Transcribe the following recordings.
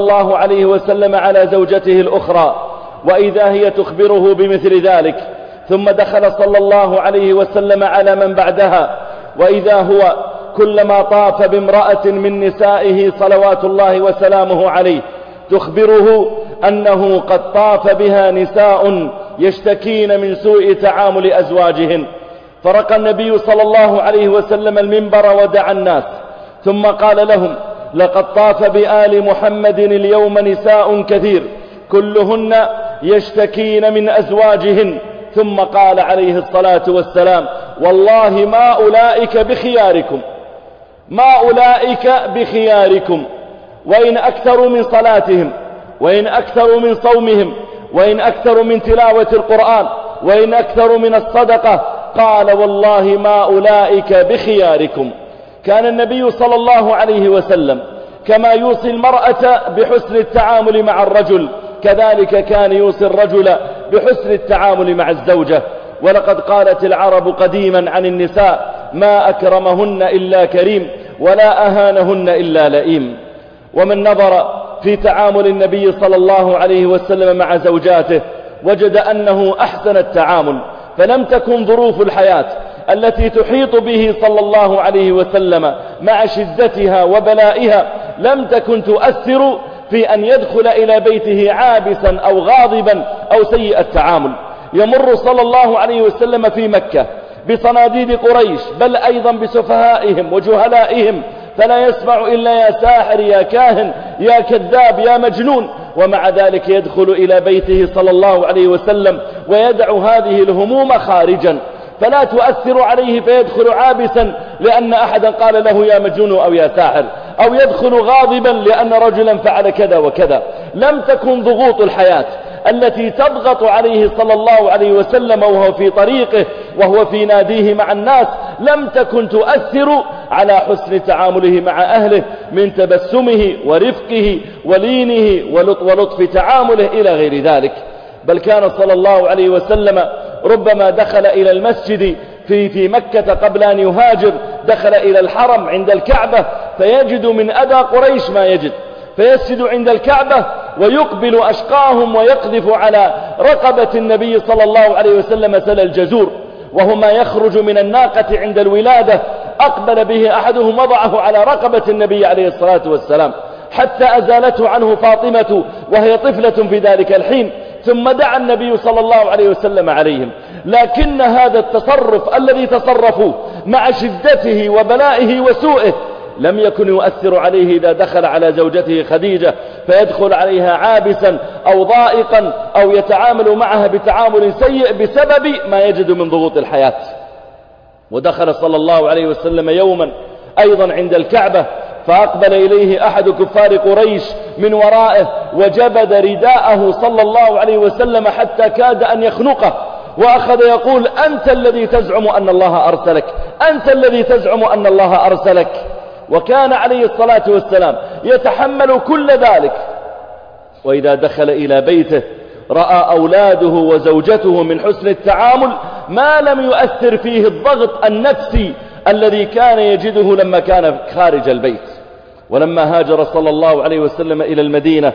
الله عليه وسلم على زوجته الأخرى وإذا هي تخبره بمثل ذلك. ثم دخل صلى الله عليه وسلم على من بعدها وإذا هو كلما طاف بامرأة من نسائه صلوات الله وسلامه عليه. تخبره أنه قد طاف بها نساء يشتكين من سوء تعامل أزواجهن. فرق النبي صلى الله عليه وسلم المنبر ودعا الناس. ثم قال لهم لقد طاف بآل محمد اليوم نساء كثير. كلهن يشتكين من أزواجهن. ثم قال عليه الصلاة والسلام والله ما أولئك بخياركم. ما أولئك بخياركم. وإن أكثروا من صلاتهم وإن أكثروا من صومهم وإن أكثروا من تلاوة القرآن وإن أكثروا من الصدقة قال والله ما أولئك بخياركم. كان النبي صلى الله عليه وسلم كما يوصي المرأة بحسن التعامل مع الرجل كذلك كان يوصي الرجل بحسن التعامل مع الزوجة. ولقد قالت العرب قديما عن النساء ما أكرمهن إلا كريم ولا أهانهن إلا لئيم. ومن نظر في تعامل النبي صلى الله عليه وسلم مع زوجاته وجد أنه أحسن التعامل. فلم تكن ظروف الحياة التي تحيط به صلى الله عليه وسلم مع شدتها وبلائها لم تكن تؤثر في أن يدخل إلى بيته عابسا أو غاضبا أو سيء التعامل. يمر صلى الله عليه وسلم في مكة بصناديد قريش بل أيضا بسفهائهم وجهلائهم. فلا يسمع إلا يا ساحر يا كاهن يا كذاب يا مجنون. ومع ذلك يدخل إلى بيته صلى الله عليه وسلم ويدع هذه الهموم خارجا. فلا تؤثر عليه فيدخل عابسا لأن أحدا قال له يا مجنون أو يا ساحر أو يدخل غاضبا لأن رجلا فعل كذا وكذا. لم تكن ضغوط الحياة التي تضغط عليه صلى الله عليه وسلم وهو في طريقه وهو في ناديه مع الناس لم تكن تؤثر على حسن تعامله مع أهله من تبسمه ورفقه ولينه ولطف تعامله إلى غير ذلك. بل كان صلى الله عليه وسلم ربما دخل إلى المسجد في, في مكة قبل أن يهاجر دخل إلى الحرم عند الكعبة فيجد من أدى قريش ما يجد. فيسجد عند الكعبة ويقبل أشقاهم ويقذف على رقبة النبي صلى الله عليه وسلم سل الجزور وهو ما يخرج من الناقة عند الولادة أقبل به أحدهم وضعه على رقبة النبي عليه الصلاة والسلام حتى أزالته عنه فاطمة وهي طفلة في ذلك الحين. ثم دعا النبي صلى الله عليه وسلم عليهم. لكن هذا التصرف الذي تصرفوه مع شدته وبلائه وسوءه لم يكن يؤثر عليه إذا دخل على زوجته خديجة فيدخل عليها عابسا أو ضائقا أو يتعامل معها بتعامل سيء بسبب ما يجد من ضغوط الحياة. ودخل صلى الله عليه وسلم يوما أيضا عند الكعبة فأقبل إليه أحد كفار قريش من ورائه وجبد رداءه صلى الله عليه وسلم حتى كاد أن يخنقه. وأخذ يقول أنت الذي تزعم أن الله أرسلك. أنت الذي تزعم أن الله أرسلك. وكان عليه الصلاة والسلام يتحمل كل ذلك. وإذا دخل إلى بيته رأى أولاده وزوجته من حسن التعامل ما لم يؤثر فيه الضغط النفسي الذي كان يجده لما كان خارج البيت. ولما هاجر صلى الله عليه وسلم إلى المدينة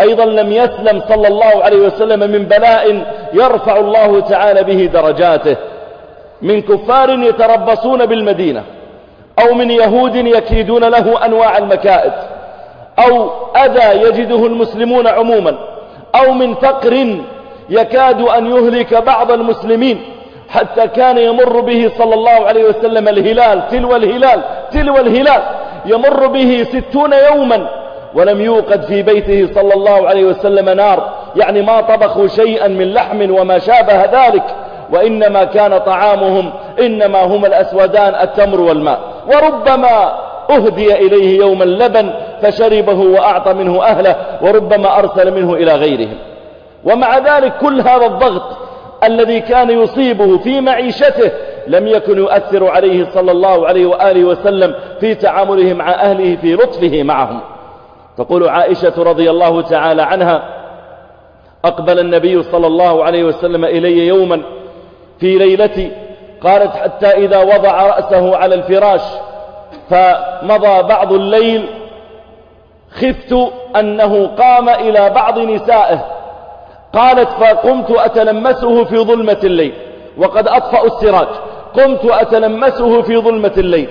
أيضا لم يسلم صلى الله عليه وسلم من بلاء يرفع الله تعالى به درجاته. من كفار يتربصون بالمدينة أو من يهود يكيدون له أنواع المكائد أو أذى يجده المسلمون عموما أو من فقر يكاد أن يهلك بعض المسلمين حتى كان يمر به صلى الله عليه وسلم الهلال تلو الهلال تلو الهلال. يمر به ستون يوما ولم يوقد في بيته صلى الله عليه وسلم نار. يعني ما طبخوا شيئا من لحم وما شابه ذلك وإنما كان طعامهم إنما هما الأسودان التمر والماء. وربما أهدي إليه يوم اللبن فشربه وأعطى منه أهله وربما أرسل منه إلى غيرهم. ومع ذلك كل هذا الضغط الذي كان يصيبه في معيشته لم يكن يؤثر عليه صلى الله عليه وآله وسلم في تعامله مع أهله في لطفه معهم. تقول عائشة رضي الله تعالى عنها أقبل النبي صلى الله عليه وسلم إلي يوما في ليلتي قالت حتى إذا وضع رأسه على الفراش فمضى بعض الليل خفت أنه قام إلى بعض نسائه قالت فقمت أتلمسه في ظلمة الليل وقد أطفأ السراج. قمت أتلمسه في ظلمة الليل.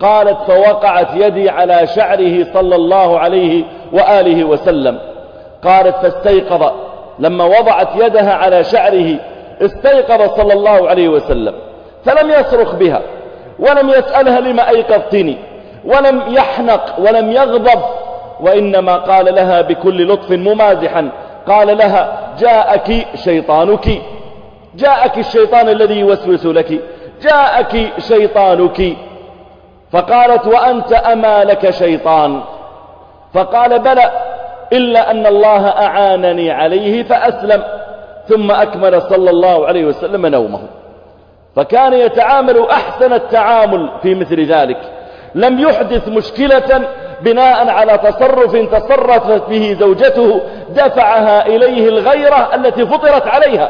قالت فوقعت يدي على شعره صلى الله عليه وآله وسلم. قالت فاستيقظ. لما وضعت يدها على شعره استيقظ صلى الله عليه وسلم. فلم يصرخ بها ولم يسألها لما أيقظتني ولم يحنق ولم يغضب. وإنما قال لها بكل لطف ممازحا قال لها جاءك شيطانك جاءك الشيطان الذي يوسوس لك. جاءك شيطانك. فقالت وأنت أما لك شيطان. فقال بلى إلا أن الله أعانني عليه فأسلم. ثم أكمل صلى الله عليه وسلم نومه. فكان يتعامل أحسن التعامل في مثل ذلك. لم يحدث مشكلة بناء على تصرف تصرفت به زوجته دفعها إليه الغيرة التي فطرت عليها.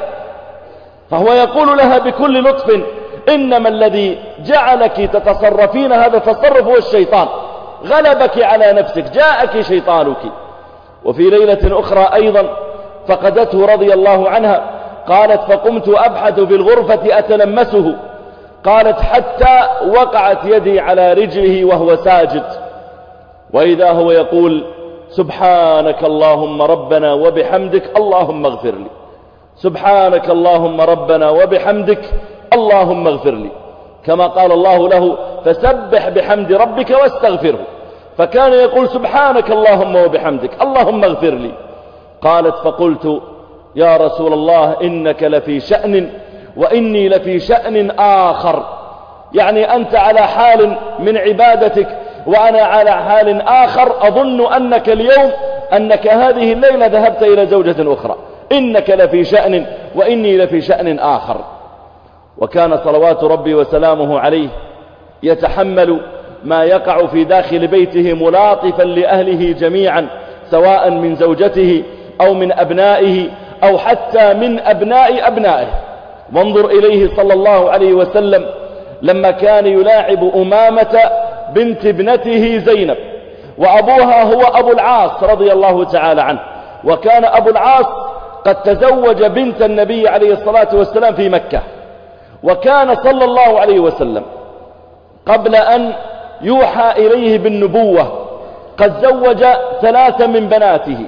فهو يقول لها بكل لطف إنما الذي جعلك تتصرفين هذا التصرف هو الشيطان. غلبك على نفسك جاءك شيطانك. وفي ليلة أخرى أيضا فقدته رضي الله عنها قالت فقمت أبحث في الغرفة أتلمسه. قالت حتى وقعت يدي على رجله وهو ساجد. وإذا هو يقول سبحانك اللهم ربنا وبحمدك اللهم اغفر لي. سبحانك اللهم ربنا وبحمدك اللهم اغفر لي. كما قال الله له فسبح بحمد ربك واستغفره. فكان يقول سبحانك اللهم وبحمدك اللهم اغفر لي. قالت فقلت يا رسول الله إنك لفي شأن وإني لفي شأن آخر. يعني أنت على حال من عبادتك وأنا على حال آخر. أظن أنك اليوم أنك هذه الليلة ذهبت إلى زوجة أخرى. إنك لفي شأن وإني لفي شأن آخر. وكان صلوات ربي وسلامه عليه يتحمل ما يقع في داخل بيته ملاطفا لأهله جميعا سواء من زوجته أو من أبنائه أو حتى من أبناء أبنائه. وانظر إليه صلى الله عليه وسلم لما كان يلاعب أمامة بنت ابنته زينب وأبوها هو أبو العاص رضي الله تعالى عنه. وكان أبو العاص قد تزوج بنت النبي عليه الصلاة والسلام في مكة. وكان صلى الله عليه وسلم قبل أن يوحى إليه بالنبوة قد زوج ثلاثة من بناته.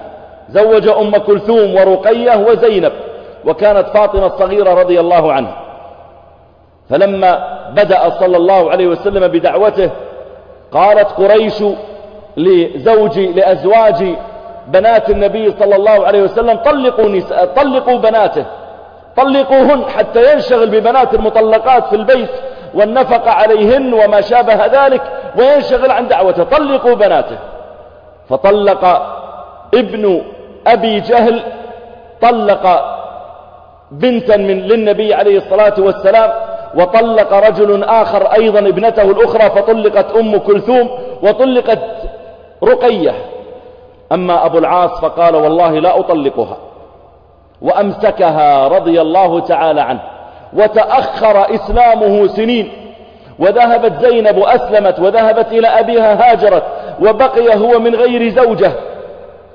زوج أم كلثوم ورقية وزينب وكانت فاطمة الصغيرة رضي الله عنها فلما بدأ صلى الله عليه وسلم بدعوته قالت قريش لزوجي لأزواج بنات النبي صلى الله عليه وسلم طلقوا, نساء طلقوا بناته. طلقوهن حتى ينشغل ببنات المطلقات في البيت والنفق عليهن وما شابه ذلك وينشغل عن دعوته طلقوا بناته. فطلق ابن أبي جهل طلق بنتا من للنبي عليه الصلاة والسلام وطلق رجل آخر أيضا ابنته الأخرى فطلقت أم كلثوم وطلقت رقية. أما أبو العاص فقال والله لا أطلقها. وأمسكها رضي الله تعالى عنه. وتأخر إسلامه سنين. وذهبت زينب أسلمت وذهبت إلى أبيها هاجرت وبقي هو من غير زوجة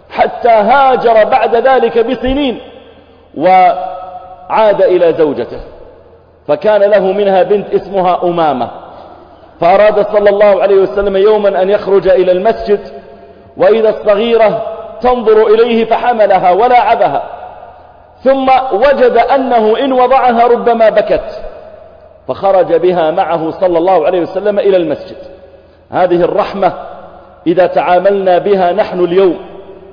حتى هاجر بعد ذلك بسنين وعاد إلى زوجته. فكان له منها بنت اسمها أمامة. فأراد صلى الله عليه وسلم يوما أن يخرج إلى المسجد وإذا الصغيرة تنظر إليه فحملها ولاعبها. ثم وجد أنه إن وضعها ربما بكت فخرج بها معه صلى الله عليه وسلم إلى المسجد. هذه الرحمة إذا تعاملنا بها نحن اليوم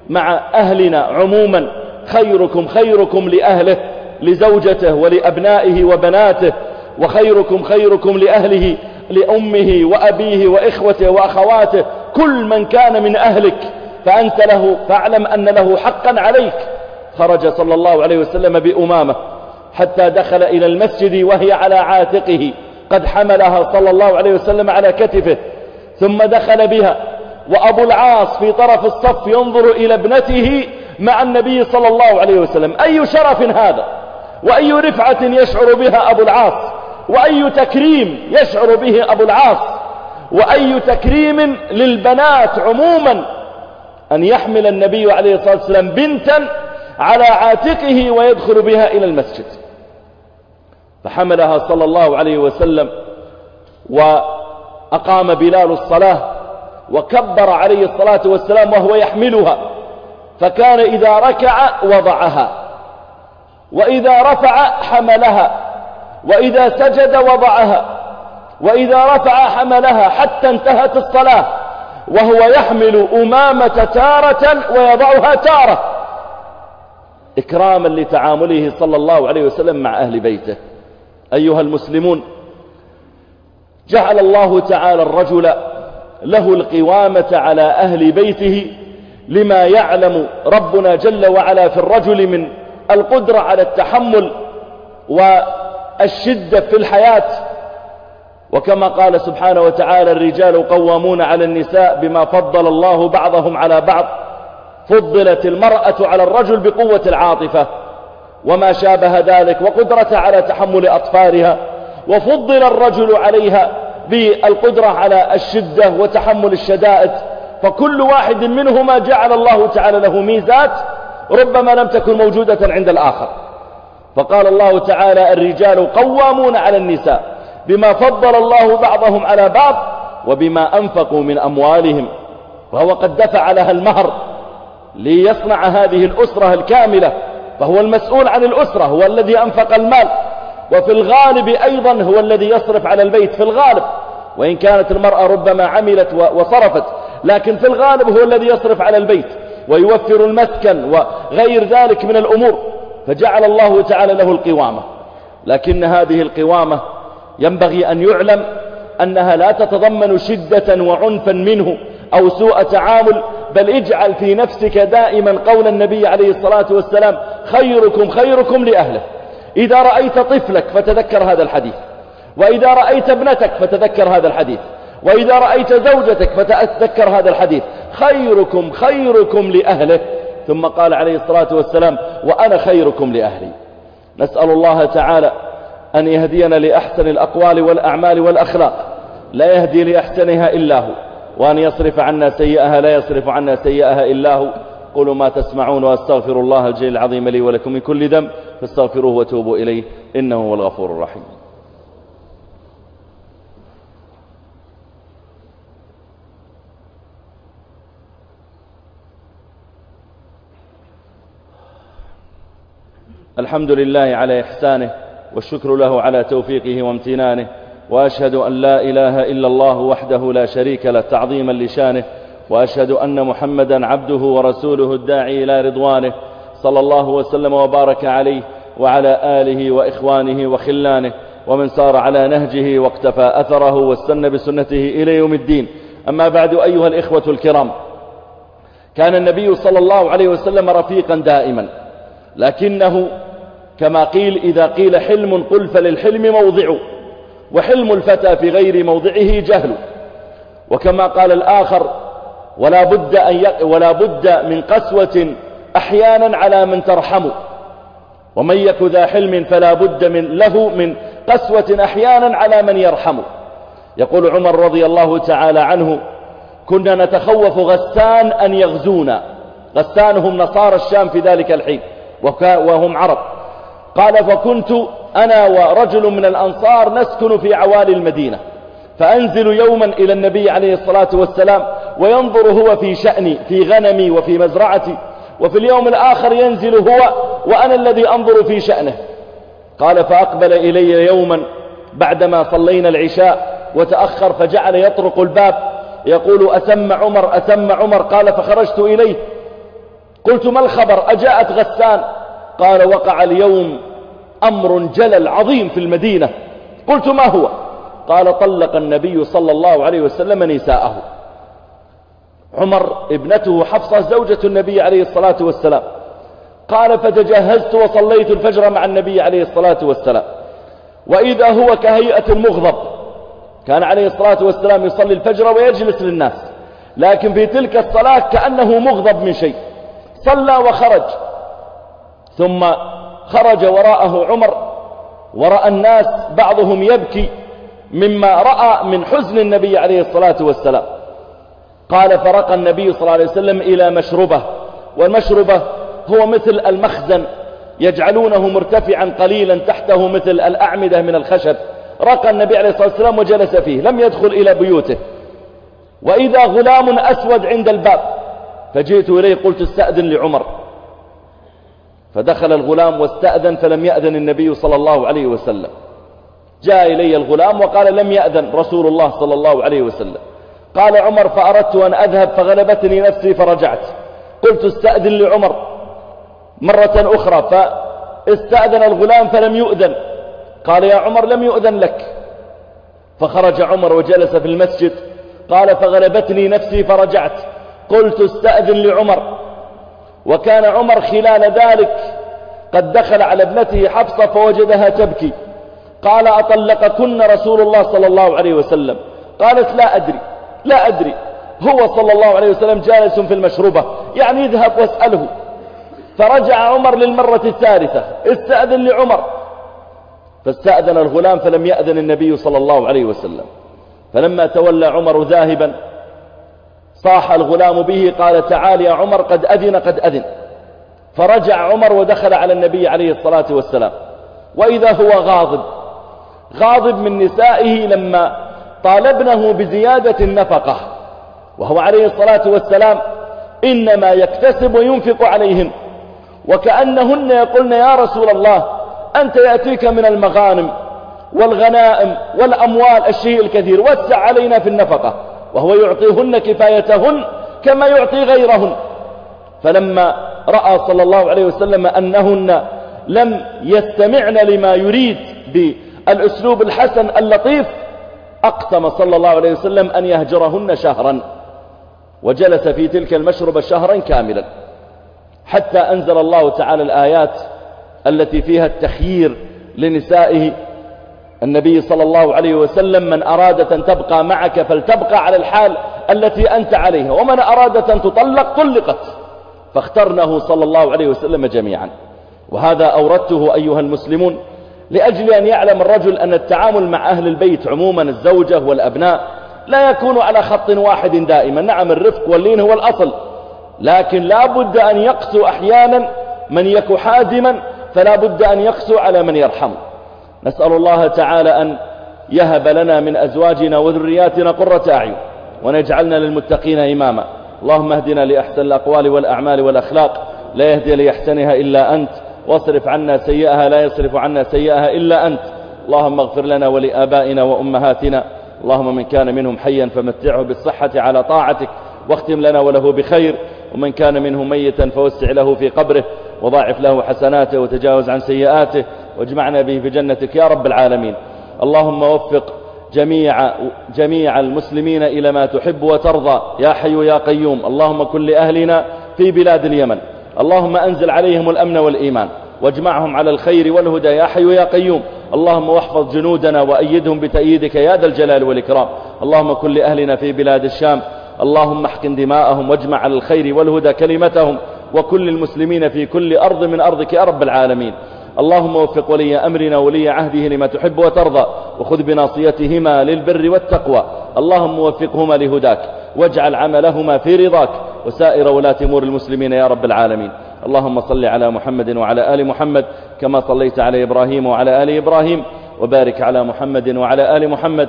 مع أهلنا عموما خيركم خيركم لأهله لزوجته ولأبنائه وبناته وخيركم خيركم لأهله لأمه وأبيه وإخوته وأخواته كل من كان من أهلك فأنت له فاعلم أن له حقا عليك. خرج صلى الله عليه وسلم بأمامة حتى دخل إلى المسجد وهي على عاتقه. قد حملها صلى الله عليه وسلم على كتفه ثم دخل بها. وأبو العاص في طرف الصف ينظر إلى ابنته مع النبي صلى الله عليه وسلم. أي شرف هذا؟ وأي رفعة يشعر بها أبو العاص؟ وأي تكريم يشعر به أبو العاص؟ وأي تكريم للبنات عموما؟ أن يحمل النبي عليه الصلاة والسلام بنتا على عاتقه ويدخل بها إلى المسجد. فحملها صلى الله عليه وسلم وأقام بلال الصلاة وكبر عليه الصلاة والسلام وهو يحملها. فكان إذا ركع وضعها وإذا رفع حملها وإذا سجد وضعها وإذا رفع حملها حتى انتهت الصلاة وهو يحمل أمامة تارة ويضعها تارة. إكراما لتعامله صلى الله عليه وسلم مع أهل بيته. أيها المسلمون جعل الله تعالى الرجل له القوامة على أهل بيته لما يعلم ربنا جل وعلا في الرجل من القدرة على التحمل والشدة في الحياة. وكما قال سبحانه وتعالى الرجال قوامون على النساء بما فضل الله بعضهم على بعض. فضلت المرأة على الرجل بقوة العاطفة وما شابه ذلك وقدرة على تحمل أطفالها وفضل الرجل عليها بالقدرة على الشدة وتحمل الشدائد فكل واحد منهما جعل الله تعالى له ميزات ربما لم تكن موجودة عند الآخر. فقال الله تعالى الرجال قوامون على النساء بما فضل الله بعضهم على بعض وبما أنفقوا من أموالهم. وهو قد دفع لها المهر ليصنع هذه الأسرة الكاملة فهو المسؤول عن الأسرة هو الذي أنفق المال. وفي الغالب أيضا هو الذي يصرف على البيت في الغالب. وإن كانت المرأة ربما عملت وصرفت لكن في الغالب هو الذي يصرف على البيت. ويوفر المسكن وغير ذلك من الأمور فجعل الله تعالى له القوامة. لكن هذه القوامة ينبغي أن يعلم أنها لا تتضمن شدة وعنفا منه أو سوء تعامل بل اجعل في نفسك دائما قول النبي عليه الصلاة والسلام خيركم خيركم لأهله. إذا رأيت طفلك فتذكر هذا الحديث. وإذا رأيت ابنتك فتذكر هذا الحديث. وإذا رأيت زوجتك فتذكر هذا الحديث. خيركم خيركم لأهله. ثم قال عليه الصلاة والسلام وأنا خيركم لأهلي. نسأل الله تعالى أن يهدينا لأحسن الأقوال والأعمال والأخلاق. لا يهدي لأحسنها إلا هو. وأن يصرف عنا سيئها لا يصرف عنا سيئها إلا هو. قولوا ما تسمعون وأستغفر الله الجليل العظيم لي ولكم من كل ذنب فاستغفروه وتوبوا إليه إنه هو الغفور الرحيم. الحمد لله على إحسانه والشكر له على توفيقه وامتنانه وأشهد أن لا إله إلا الله وحده لا شريك له تعظيما لشانه وأشهد أن محمدا عبده ورسوله الداعي إلى رضوانه صلى الله وسلم وبارك عليه وعلى آله وإخوانه وخلانه ومن سار على نهجه واقتفى أثره واستنى بسنته إلى يوم الدين. أما بعد أيها الإخوة الكرام كان النبي صلى الله عليه وسلم رفيقا دائما لكنه كما قيل إذا قيل حلم قل فللحلم موضع وحلم الفتى في غير موضعه جهل. وكما قال الآخر ولا بد, أن ي... ولا بد من قسوة أحيانا على من ترحم ومن يك ذا حلم فلا بد من له من قسوة أحيانا على من يرحم يقول عمر رضي الله تعالى عنه كنا نتخوف غسان أن يغزونا. غسان هم نصارى الشام في ذلك الحين وهم عرب. قال فكنت أنا ورجل من الأنصار نسكن في عوالي المدينة فأنزل يوما إلى النبي عليه الصلاة والسلام وينظر هو في شأني في غنمي وفي مزرعتي وفي اليوم الآخر ينزل هو وأنا الذي أنظر في شأنه. قال فأقبل إلي يوما بعدما صلينا العشاء وتأخر فجعل يطرق الباب يقول أتم عمر أتم عمر قال فخرجت إليه. قلت ما الخبر؟ أجاءت غسان. قال وقع اليوم أمر جلل عظيم في المدينة. قلت ما هو؟ قال طلق النبي صلى الله عليه وسلم نساءه. عمر ابنته حفصة زوجة النبي عليه الصلاة والسلام. قال فتجهزت وصليت الفجر مع النبي عليه الصلاة والسلام. وإذا هو كهيئة المغضب. كان عليه الصلاة والسلام يصلي الفجر ويجلس للناس. لكن في تلك الصلاة كأنه مغضب من شيء. صلى وخرج. ثم خرج وراءه عمر ورأى الناس بعضهم يبكي مما رأى من حزن النبي عليه الصلاة والسلام. قال فرق النبي صلى الله عليه وسلم إلى مشربة والمشربة هو مثل المخزن يجعلونه مرتفعا قليلا تحته مثل الأعمدة من الخشب. رقى النبي عليه الصلاة والسلام وجلس فيه لم يدخل إلى بيوته. وإذا غلام أسود عند الباب فجئت إليه قلت استأذن لعمر. فدخل الغلام واستأذن فلم يأذن النبي صلى الله عليه وسلم. جاء إلي الغلام وقال لم يأذن رسول الله صلى الله عليه وسلم. قال عمر فأردت أن أذهب فغلبتني نفسي فرجعت. قلت استأذن لعمر مرة أخرى فاستأذن الغلام فلم يؤذن. قال يا عمر لم يؤذن لك. فخرج عمر وجلس في المسجد قال فغلبتني نفسي فرجعت. قلت استأذن لعمر. وكان عمر خلال ذلك قد دخل على ابنته حفصة فوجدها تبكي. قال أطلقكن رسول الله صلى الله عليه وسلم. قالت لا أدري لا أدري. هو صلى الله عليه وسلم جالس في المشروبة. يعني اذهب واسأله. فرجع عمر للمرة الثالثة. استأذن لعمر. فاستأذن الغلام فلم يأذن النبي صلى الله عليه وسلم. فلما تولى عمر ذاهبا صاح الغلام به قال تعال يا عمر قد أذن قد أذن. فرجع عمر ودخل على النبي عليه الصلاة والسلام. وإذا هو غاضب غاضب من نسائه لما طالبنه بزيادة النفقة. وهو عليه الصلاة والسلام إنما يكتسب وينفق عليهن وكأنهن يقولن يا رسول الله أنت يأتيك من المغانم والغنائم والأموال الشيء الكثير وسع علينا في النفقة. وهو يعطيهن كفايتهن كما يعطي غيرهن. فلما رأى صلى الله عليه وسلم أنهن لم يستمعن لما يريد بالأسلوب الحسن اللطيف أقسم صلى الله عليه وسلم أن يهجرهن شهرا وجلس في تلك المشربة شهرا كاملا حتى أنزل الله تعالى الآيات التي فيها التخيير لنسائه النبي صلى الله عليه وسلم من أرادت أن تبقى معك فلتبقى على الحال التي أنت عليها ومن أرادت أن تطلق طلقت فاخترناه صلى الله عليه وسلم جميعا. وهذا أوردته أيها المسلمون لأجل أن يعلم الرجل أن التعامل مع أهل البيت عموما الزوجة والأبناء لا يكون على خط واحد دائما نعم الرفق واللين هو الأصل لكن لا بد أن يقسو أحيانا من يك حازما فلا بد أن يقسو على من يرحم نسأل الله تعالى أن يهب لنا من أزواجنا وذرياتنا قرة أعين ونجعلنا للمتقين إماما. اللهم اهدنا لأحسن الأقوال والأعمال والأخلاق. لا يهدي لأحسنها إلا أنت. واصرف عنا سيئها لا يصرف عنا سيئها إلا أنت. اللهم اغفر لنا ولآبائنا وأمهاتنا. اللهم من كان منهم حيا فمتعه بالصحة على طاعتك واختم لنا وله بخير. ومن كان منه ميتا فوسع له في قبره وضاعف له حسناته وتجاوز عن سيئاته واجمعنا به في جنتك يا رب العالمين. اللهم وفق جميع, جميع المسلمين إلى ما تحب وترضى. يا حي يا قيوم. اللهم كن لأهلنا في بلاد اليمن. اللهم أنزل عليهم الأمن والإيمان. واجمعهم على الخير والهدى. يا حي يا قيوم. اللهم واحفظ جنودنا وأيدهم بتأييدك يا ذا الجلال والإكرام. اللهم كن لأهلنا في بلاد الشام. اللهم احقن دماءهم واجمع على الخير والهدى كلمتهم وكل المسلمين في كل أرض من أرضك يا رب العالمين. اللهم وفق ولي أمرنا ولي عهده لما تحب وترضى وخذ بناصيتهما للبر والتقوى. اللهم وفقهما لهداك واجعل عملهما في رضاك وسائر ولاة أمور المسلمين يا رب العالمين. اللهم صل على محمد وعلى آل محمد كما صليت على إبراهيم وعلى آل إبراهيم وبارك على محمد وعلى آل محمد